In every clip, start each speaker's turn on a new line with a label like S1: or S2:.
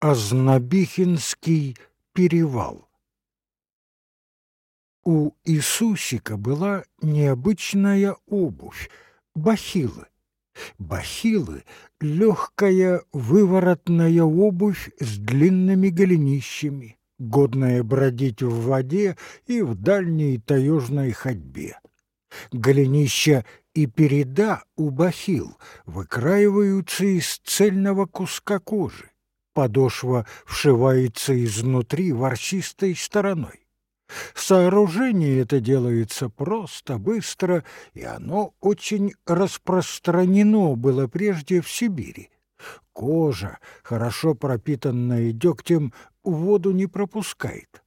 S1: Ознобихинский перевал У Иисусика была необычная обувь — бахилы. Бахилы — легкая выворотная обувь с длинными голенищами, годная бродить в воде и в дальней таежной ходьбе. Голенища и переда у бахил выкраиваются из цельного куска кожи подошва вшивается изнутри ворсистой стороной. Сооружение это делается просто, быстро, и оно очень распространено было прежде в Сибири. Кожа, хорошо пропитанная дегтем, воду не пропускает.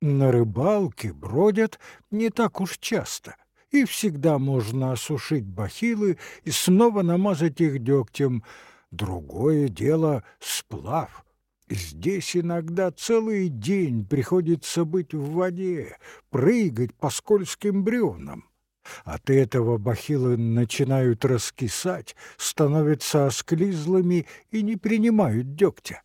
S1: На рыбалке бродят не так уж часто, и всегда можно осушить бахилы и снова намазать их дегтем — Другое дело — сплав. Здесь иногда целый день приходится быть в воде, прыгать по скользким бревнам. От этого бахилы начинают раскисать, становятся осклизлыми и не принимают дегтя.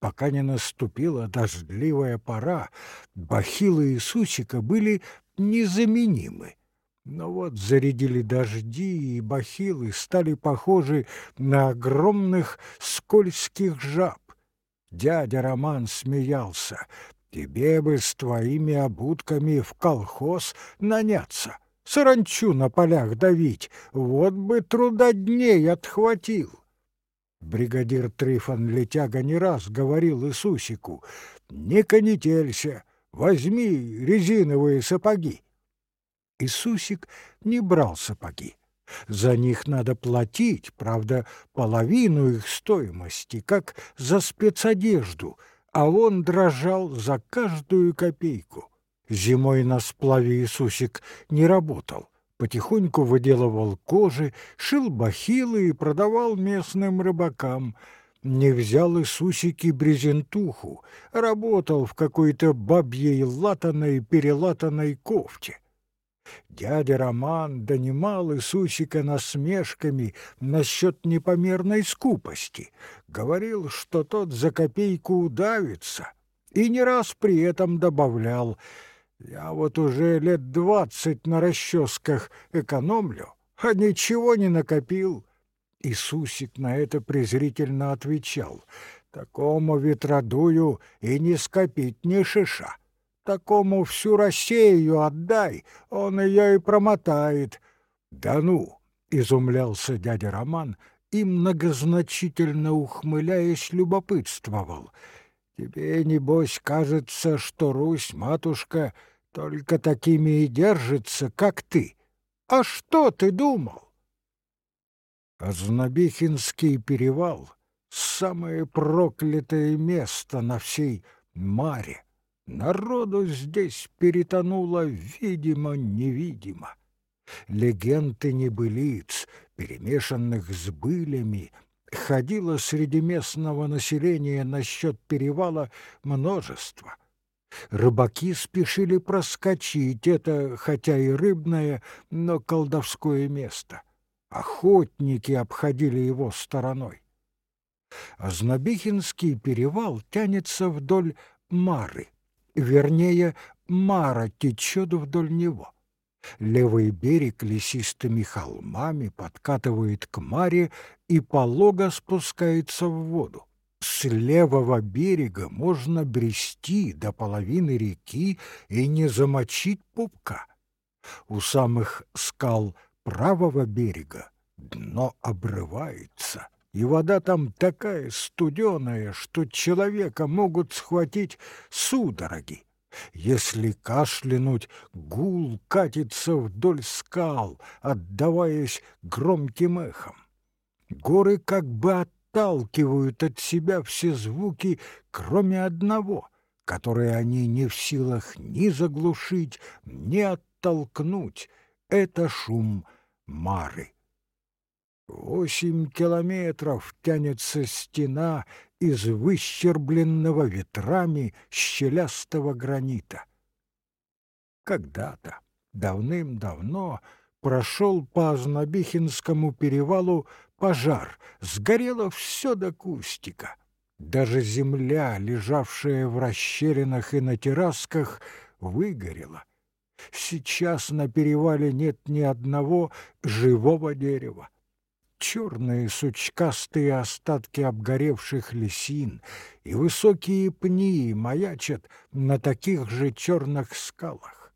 S1: Пока не наступила дождливая пора, бахилы и сучика были незаменимы. Но вот зарядили дожди, и бахилы стали похожи на огромных скользких жаб. Дядя Роман смеялся. «Тебе бы с твоими обутками в колхоз наняться, саранчу на полях давить, вот бы труда дней отхватил». Бригадир Трифон Летяга не раз говорил Иисусику, «Не конетелься, возьми резиновые сапоги». Иисусик не брал сапоги. За них надо платить, правда, половину их стоимости, как за спецодежду, а он дрожал за каждую копейку. Зимой на сплаве Иисусик не работал, потихоньку выделывал кожи, шил бахилы и продавал местным рыбакам. Не взял Иисусик и брезентуху, работал в какой-то бабьей латаной-перелатанной кофте. Дядя Роман донимал Иисусика насмешками насчет непомерной скупости, говорил, что тот за копейку удавится, и не раз при этом добавлял «Я вот уже лет двадцать на расческах экономлю, а ничего не накопил». Иисусик на это презрительно отвечал «Такому ветродую и не скопить ни шиша». Такому всю Россию отдай, он ее и промотает. Да ну, изумлялся дядя Роман и многозначительно ухмыляясь любопытствовал. Тебе небось кажется, что Русь, матушка, только такими и держится, как ты. А что ты думал? Ознобихинский перевал — самое проклятое место на всей Маре. Народу здесь перетонуло видимо-невидимо. Легенды небылиц, перемешанных с былями, ходило среди местного населения насчет перевала множество. Рыбаки спешили проскочить это, хотя и рыбное, но колдовское место. Охотники обходили его стороной. Ознобихинский перевал тянется вдоль Мары вернее, Мара течет вдоль него. Левый берег лесистыми холмами подкатывает к Маре и полого спускается в воду. С левого берега можно брести до половины реки и не замочить пупка. У самых скал правого берега дно обрывается, и вода там такая студеная, что человека могут схватить судороги. Если кашлянуть, гул катится вдоль скал, отдаваясь громким эхом. Горы как бы отталкивают от себя все звуки, кроме одного, который они не в силах ни заглушить, ни оттолкнуть. Это шум Мары. Восемь километров тянется стена из выщербленного ветрами щелястого гранита. Когда-то, давным-давно, прошел по Ознобихинскому перевалу пожар, сгорело все до кустика. Даже земля, лежавшая в расщелинах и на террасках, выгорела. Сейчас на перевале нет ни одного живого дерева. Черные сучкастые остатки обгоревших лесин и высокие пни маячат на таких же черных скалах.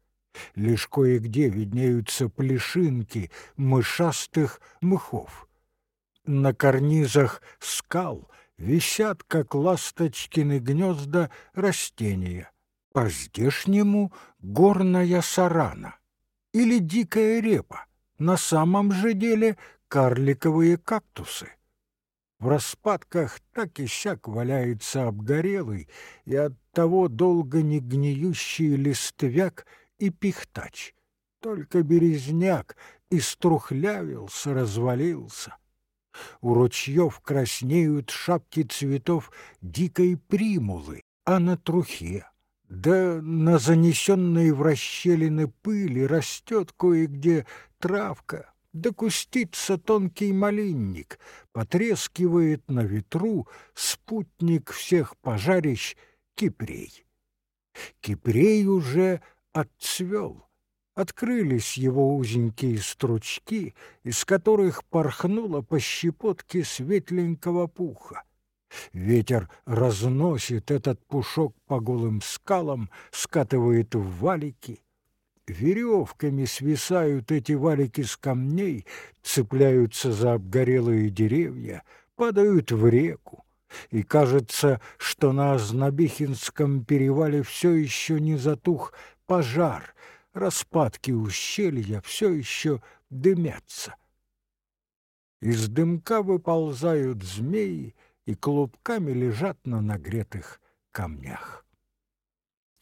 S1: Лишь кое-где виднеются плешинки мышастых мхов. На карнизах скал висят, как ласточкины гнезда, растения. По-здешнему горная сарана или дикая репа, на самом же деле карликовые кактусы. В распадках так и сяк валяется обгорелый и оттого долго не гниющий листвяк и пихтач. Только березняк иструхлявился, развалился. У ручьев краснеют шапки цветов дикой примулы, а на трухе да на занесенной в расщелины пыли растет кое-где травка, да кустится тонкий малинник, потрескивает на ветру спутник всех пожарищ Кипрей. Кипрей уже отцвел, открылись его узенькие стручки, из которых порхнуло по щепотке светленького пуха. Ветер разносит этот пушок по голым скалам, скатывает в валики. Веревками свисают эти валики с камней, цепляются за обгорелые деревья, падают в реку. И кажется, что на Ознобихинском перевале все еще не затух пожар, распадки ущелья все еще дымятся. Из дымка выползают змеи, и клубками лежат на нагретых камнях.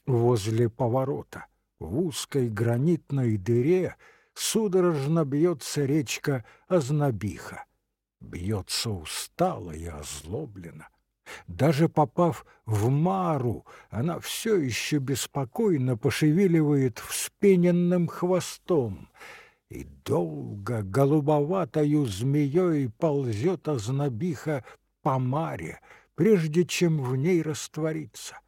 S1: Возле поворота, в узкой гранитной дыре, судорожно бьется речка Ознобиха. Бьется устало и озлобленно. Даже попав в Мару, она все еще беспокойно пошевеливает вспененным хвостом — и долго голубоватою змеей ползет ознобиха по маре, прежде чем в ней раствориться.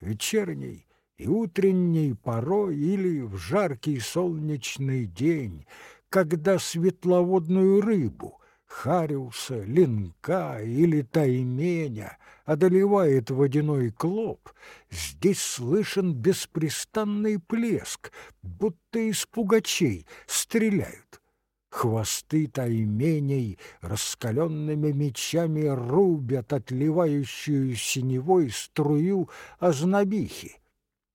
S1: Вечерний и утренней порой или в жаркий солнечный день, когда светловодную рыбу, хариуса, линка или тайменя одолевает водяной клоп, здесь слышен беспрестанный плеск, будто из пугачей стреляют. Хвосты тайменей раскаленными мечами рубят отливающую синевой струю ознобихи.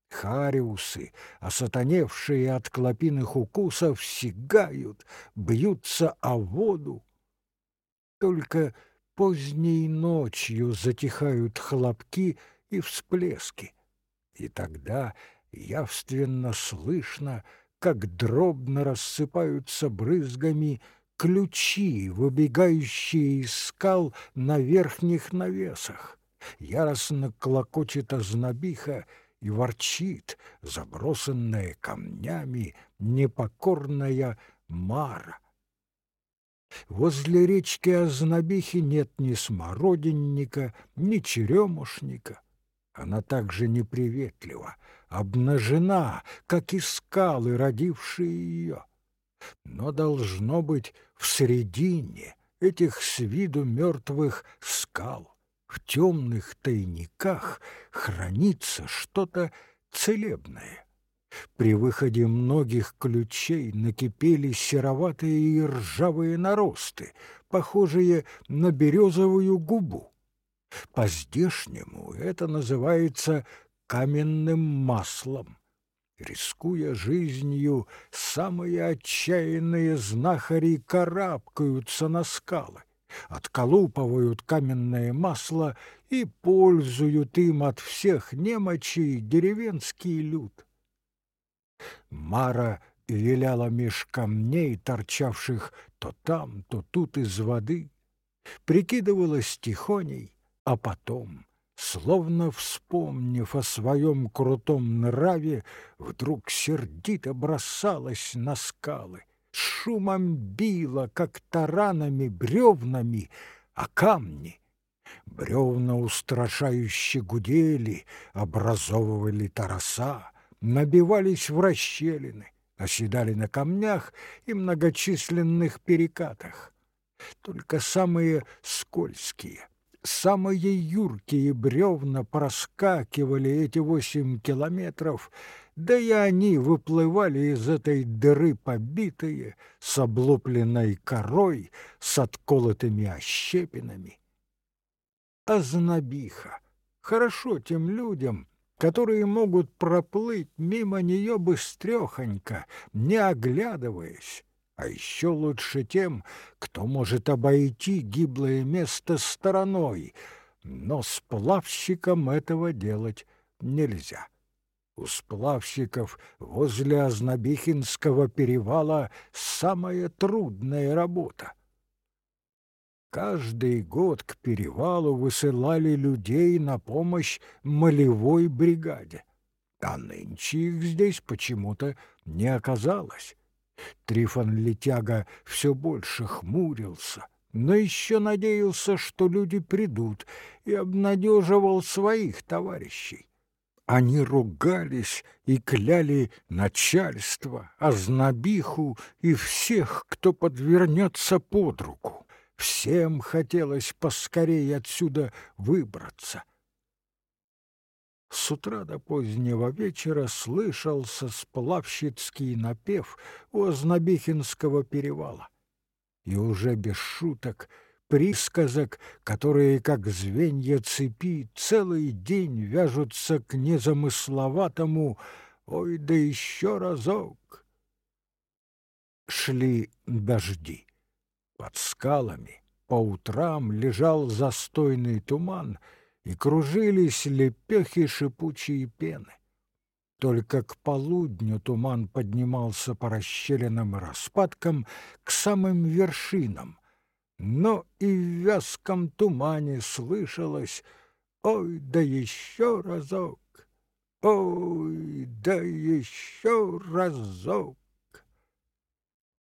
S1: Хариусы, осатаневшие от клопиных укусов, сигают, бьются о воду. Только поздней ночью затихают хлопки и всплески, и тогда явственно слышно — как дробно рассыпаются брызгами ключи, выбегающие из скал на верхних навесах. Яростно клокочет ознобиха и ворчит, забросанная камнями, непокорная мара. Возле речки Ознобихи нет ни смородинника, ни черемушника. Она также неприветлива, обнажена, как и скалы, родившие ее. Но должно быть в середине этих с виду мертвых скал, в темных тайниках хранится что-то целебное. При выходе многих ключей накипели сероватые и ржавые наросты, похожие на березовую губу. По-здешнему это называется каменным маслом. Рискуя жизнью, самые отчаянные знахари карабкаются на скалы, отколупывают каменное масло и пользуют им от всех немочей деревенский люд. Мара виляла меж камней, торчавших то там, то тут из воды, прикидывалась тихоней, а потом словно вспомнив о своем крутом нраве, вдруг сердито бросалась на скалы, шумом била, как таранами, бревнами, а камни. Бревна устрашающе гудели, образовывали тороса, набивались в расщелины, оседали на камнях и многочисленных перекатах. Только самые скользкие, самые юркие бревна проскакивали эти восемь километров, да и они выплывали из этой дыры побитые, с облупленной корой, с отколотыми ощепинами. Ознобиха! Хорошо тем людям, которые могут проплыть мимо нее быстрехонько, не оглядываясь, а еще лучше тем, кто может обойти гиблое место стороной, но сплавщикам этого делать нельзя. У сплавщиков возле Ознобихинского перевала самая трудная работа. Каждый год к перевалу высылали людей на помощь молевой бригаде, а нынче их здесь почему-то не оказалось. Трифон Летяга все больше хмурился, но еще надеялся, что люди придут, и обнадеживал своих товарищей. Они ругались и кляли начальство, ознобиху и всех, кто подвернется под руку. Всем хотелось поскорее отсюда выбраться. С утра до позднего вечера слышался сплавщицкий напев у Ознобихинского перевала. И уже без шуток присказок, которые, как звенья цепи, целый день вяжутся к незамысловатому «Ой, да еще разок!» Шли дожди. Под скалами по утрам лежал застойный туман, и кружились лепехи шипучей пены. Только к полудню туман поднимался по расщелинам распадкам к самым вершинам, но и в вязком тумане слышалось «Ой, да еще разок! Ой, да еще разок!»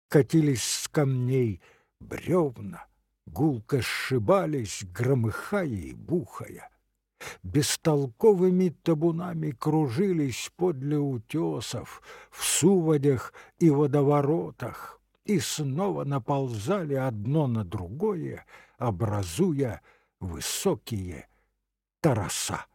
S1: Катились с камней бревна, гулко сшибались, громыхая и бухая. Бестолковыми табунами кружились подле утесов, в суводях и водоворотах, и снова наползали одно на другое, образуя высокие тороса.